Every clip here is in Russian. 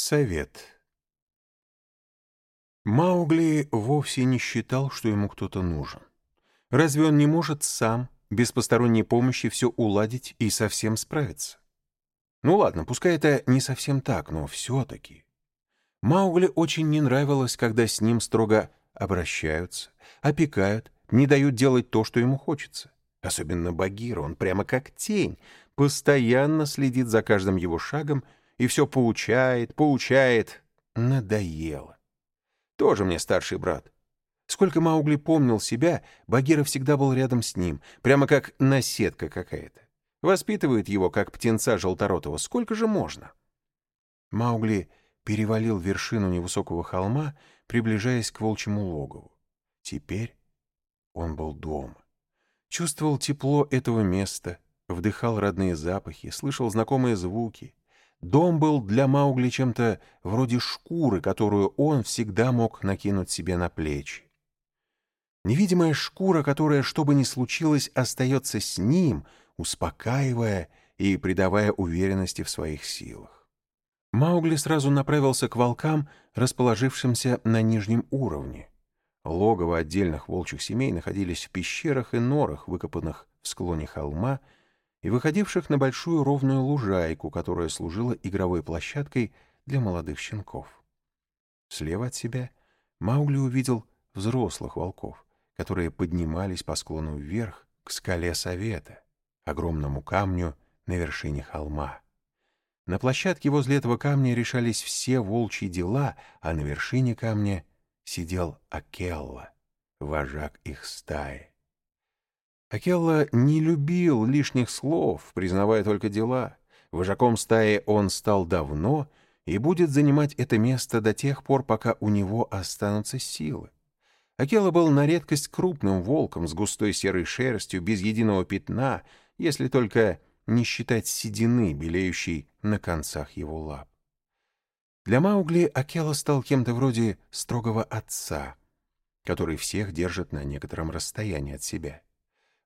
Совет Маугли вовсе не считал, что ему кто-то нужен. Разве он не может сам, без посторонней помощи, все уладить и совсем справиться? Ну ладно, пускай это не совсем так, но все-таки. Маугли очень не нравилось, когда с ним строго обращаются, опекают, не дают делать то, что ему хочется. Особенно Багира, он прямо как тень, постоянно следит за каждым его шагом и все поучает, поучает. Надоело. Тоже мне старший брат. Сколько Маугли помнил себя, Багира всегда был рядом с ним, прямо как наседка какая-то. Воспитывает его, как птенца желторотого. Сколько же можно? Маугли перевалил вершину невысокого холма, приближаясь к волчьему логову. Теперь он был дома. Чувствовал тепло этого места, вдыхал родные запахи, слышал знакомые звуки. Дом был для Маугли чем-то вроде шкуры, которую он всегда мог накинуть себе на плечи. Невидимая шкура, которая, что бы ни случилось, остается с ним, успокаивая и придавая уверенности в своих силах. Маугли сразу направился к волкам, расположившимся на нижнем уровне. Логово отдельных волчьих семей находились в пещерах и норах, выкопанных в склоне холма, и выходивших на большую ровную лужайку, которая служила игровой площадкой для молодых щенков. Слева от себя Маугли увидел взрослых волков, которые поднимались по склону вверх к скале Совета, огромному камню на вершине холма. На площадке возле этого камня решались все волчьи дела, а на вершине камня сидел Акелла, вожак их стаи. Акелла не любил лишних слов, признавая только дела. Вожаком стаи он стал давно и будет занимать это место до тех пор, пока у него останутся силы. Акела был на редкость крупным волком с густой серой шерстью, без единого пятна, если только не считать седины, белеющей на концах его лап. Для Маугли Акела стал кем-то вроде строгого отца, который всех держит на некотором расстоянии от себя.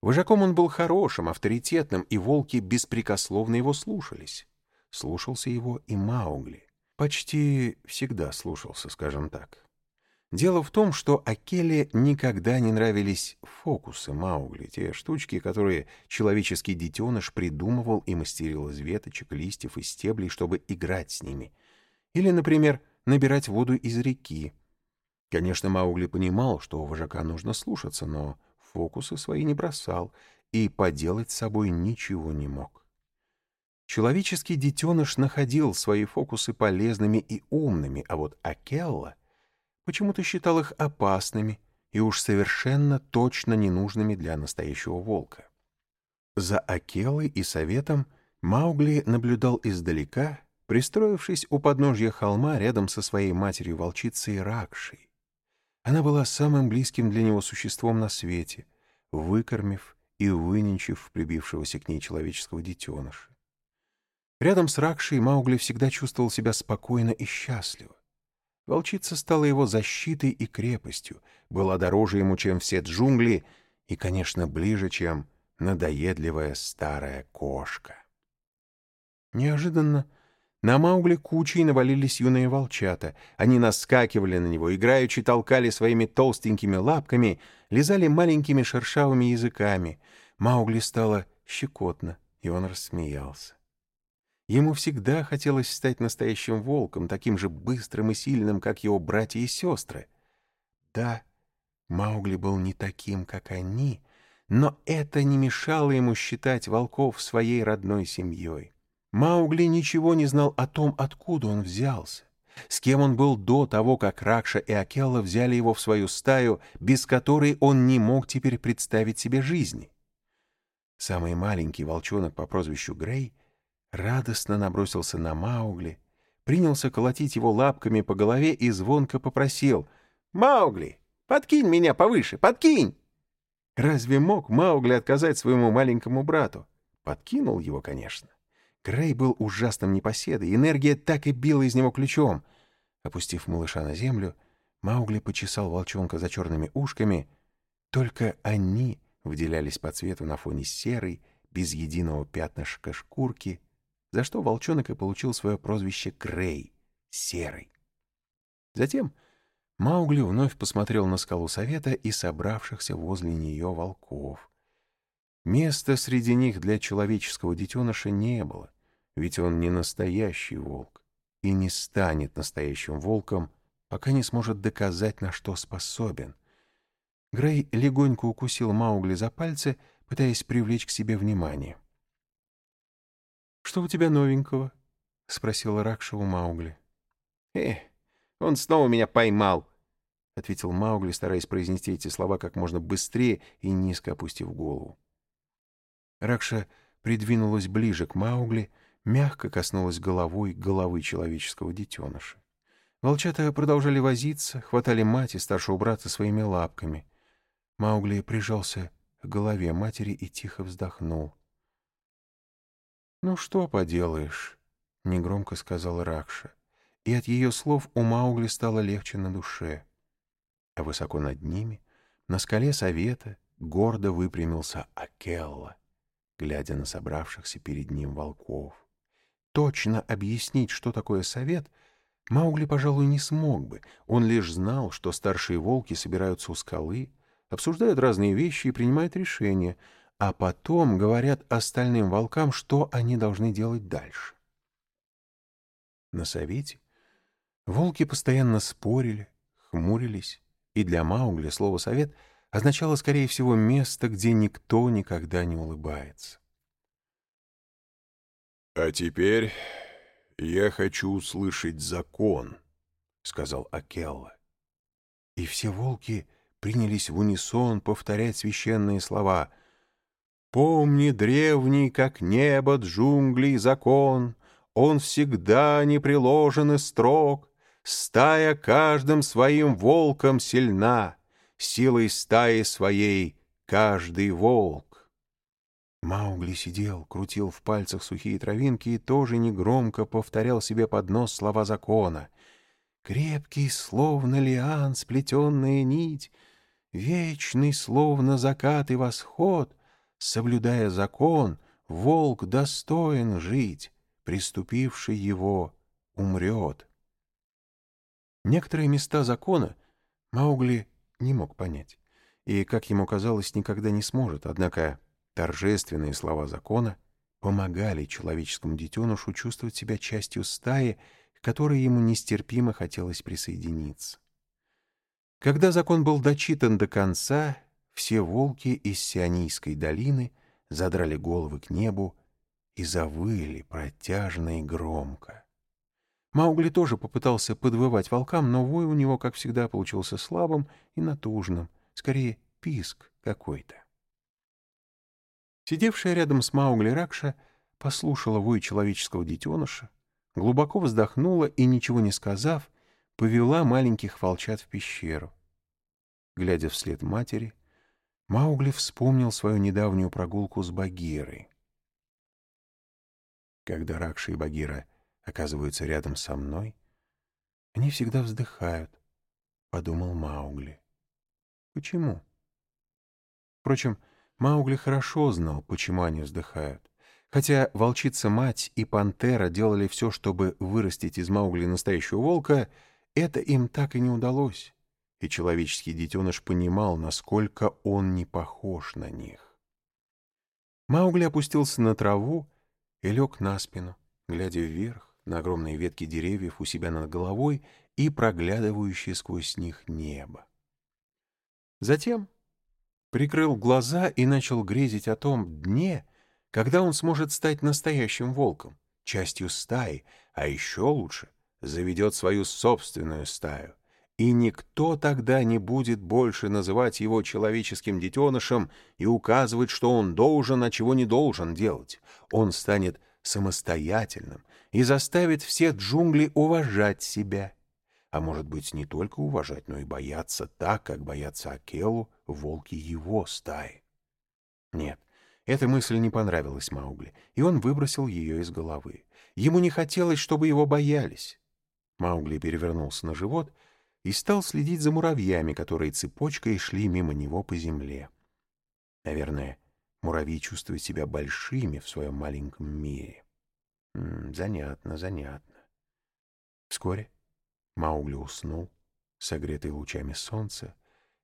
Вожаком он был хорошим, авторитетным, и волки беспрекословно его слушались. Слушался его и Маугли. Почти всегда слушался, скажем так. Дело в том, что Акеле никогда не нравились фокусы Маугли, те штучки, которые человеческий детеныш придумывал и мастерил из веточек, листьев и стеблей, чтобы играть с ними. Или, например, набирать воду из реки. Конечно, Маугли понимал, что у вожака нужно слушаться, но фокусы свои не бросал и поделать с собой ничего не мог. Человеческий детеныш находил свои фокусы полезными и умными, а вот Акелла почему-то считал их опасными и уж совершенно точно ненужными для настоящего волка. За Акелой и советом Маугли наблюдал издалека, пристроившись у подножья холма рядом со своей матерью-волчицей Ракшей. Она была самым близким для него существом на свете, выкормив и выненчив прибившегося к ней человеческого детеныша. Рядом с Ракшей Маугли всегда чувствовал себя спокойно и счастливо. Волчица стала его защитой и крепостью, была дороже ему, чем все джунгли, и, конечно, ближе, чем надоедливая старая кошка. Неожиданно на Маугли кучей навалились юные волчата. Они наскакивали на него, играючи толкали своими толстенькими лапками, лизали маленькими шершавыми языками. Маугли стало щекотно, и он рассмеялся. Ему всегда хотелось стать настоящим волком, таким же быстрым и сильным, как его братья и сестры. Да, Маугли был не таким, как они, но это не мешало ему считать волков своей родной семьей. Маугли ничего не знал о том, откуда он взялся, с кем он был до того, как Ракша и Акелла взяли его в свою стаю, без которой он не мог теперь представить себе жизни. Самый маленький волчонок по прозвищу Грей радостно набросился на Маугли, принялся колотить его лапками по голове и звонко попросил «Маугли, подкинь меня повыше, подкинь!» Разве мог Маугли отказать своему маленькому брату? Подкинул его, конечно. Грей был ужасным непоседой, энергия так и била из него ключом. Опустив малыша на землю, Маугли почесал волчонка за черными ушками. Только они выделялись по цвету на фоне серой, без единого пятнышка шкурки, за что волчонок и получил свое прозвище Грей, серой. Затем Маугли вновь посмотрел на скалу совета и собравшихся возле нее волков. Места среди них для человеческого детеныша не было, ведь он не настоящий волк и не станет настоящим волком, пока не сможет доказать, на что способен. Грей легонько укусил Маугли за пальцы, пытаясь привлечь к себе внимание. «Что у тебя новенького?» — спросила Ракша у Маугли. «Э, он снова меня поймал!» — ответил Маугли, стараясь произнести эти слова как можно быстрее и низко опустив голову. Ракша придвинулась ближе к Маугли, мягко коснулась головой головы человеческого детеныша. Волчата продолжали возиться, хватали мать и старшего брата своими лапками. Маугли прижался к голове матери и тихо вздохнул. «Ну что поделаешь?» — негромко сказала Ракша. И от ее слов у Маугли стало легче на душе. А высоко над ними, на скале совета, гордо выпрямился Акелла глядя на собравшихся перед ним волков. Точно объяснить, что такое совет, Маугли, пожалуй, не смог бы. Он лишь знал, что старшие волки собираются у скалы, обсуждают разные вещи и принимают решения, а потом говорят остальным волкам, что они должны делать дальше. На совете волки постоянно спорили, хмурились, и для Маугли слово «совет» — означало, скорее всего, место, где никто никогда не улыбается. «А теперь я хочу услышать закон», — сказал Акелла. И все волки принялись в унисон повторять священные слова. «Помни древний, как небо джунглей, закон, он всегда не приложен и строг, стая каждым своим волком сильна» силой стаи своей каждый волк. Маугли сидел, крутил в пальцах сухие травинки и тоже негромко повторял себе под нос слова закона. Крепкий, словно лиан, сплетенная нить, вечный, словно закат и восход, соблюдая закон, волк достоин жить, приступивший его умрет. Некоторые места закона Маугли не мог понять. И, как ему казалось, никогда не сможет. Однако торжественные слова закона помогали человеческому детенышу чувствовать себя частью стаи, к которой ему нестерпимо хотелось присоединиться. Когда закон был дочитан до конца, все волки из Сионийской долины задрали головы к небу и завыли протяжно и громко. Маугли тоже попытался подвывать волкам, но вой у него, как всегда, получился слабым и натужным, скорее писк какой-то. Сидевшая рядом с Маугли Ракша послушала вой человеческого детеныша, глубоко вздохнула и, ничего не сказав, повела маленьких волчат в пещеру. Глядя вслед матери, Маугли вспомнил свою недавнюю прогулку с Багирой. Когда Ракша и Багира оказываются рядом со мной, они всегда вздыхают, — подумал Маугли. Почему? Впрочем, Маугли хорошо знал, почему они вздыхают. Хотя волчица-мать и пантера делали все, чтобы вырастить из Маугли настоящего волка, это им так и не удалось, и человеческий детеныш понимал, насколько он не похож на них. Маугли опустился на траву и лег на спину, глядя вверх, на огромные ветки деревьев у себя над головой и проглядывающее сквозь них небо. Затем прикрыл глаза и начал грезить о том дне, когда он сможет стать настоящим волком, частью стаи, а еще лучше заведет свою собственную стаю. И никто тогда не будет больше называть его человеческим детенышем и указывать, что он должен, а чего не должен делать. Он станет самостоятельным и заставит все джунгли уважать себя. А может быть, не только уважать, но и бояться так, как боятся Акелу волки его стаи. Нет, эта мысль не понравилась Маугли, и он выбросил ее из головы. Ему не хотелось, чтобы его боялись. Маугли перевернулся на живот и стал следить за муравьями, которые цепочкой шли мимо него по земле. Наверное, Муравьи чувствуют себя большими в своем маленьком мире. М -м, занятно, занятно. Вскоре Маугли уснул, согретый лучами солнца,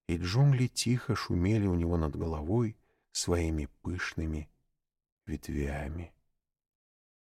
и джунгли тихо шумели у него над головой своими пышными ветвями.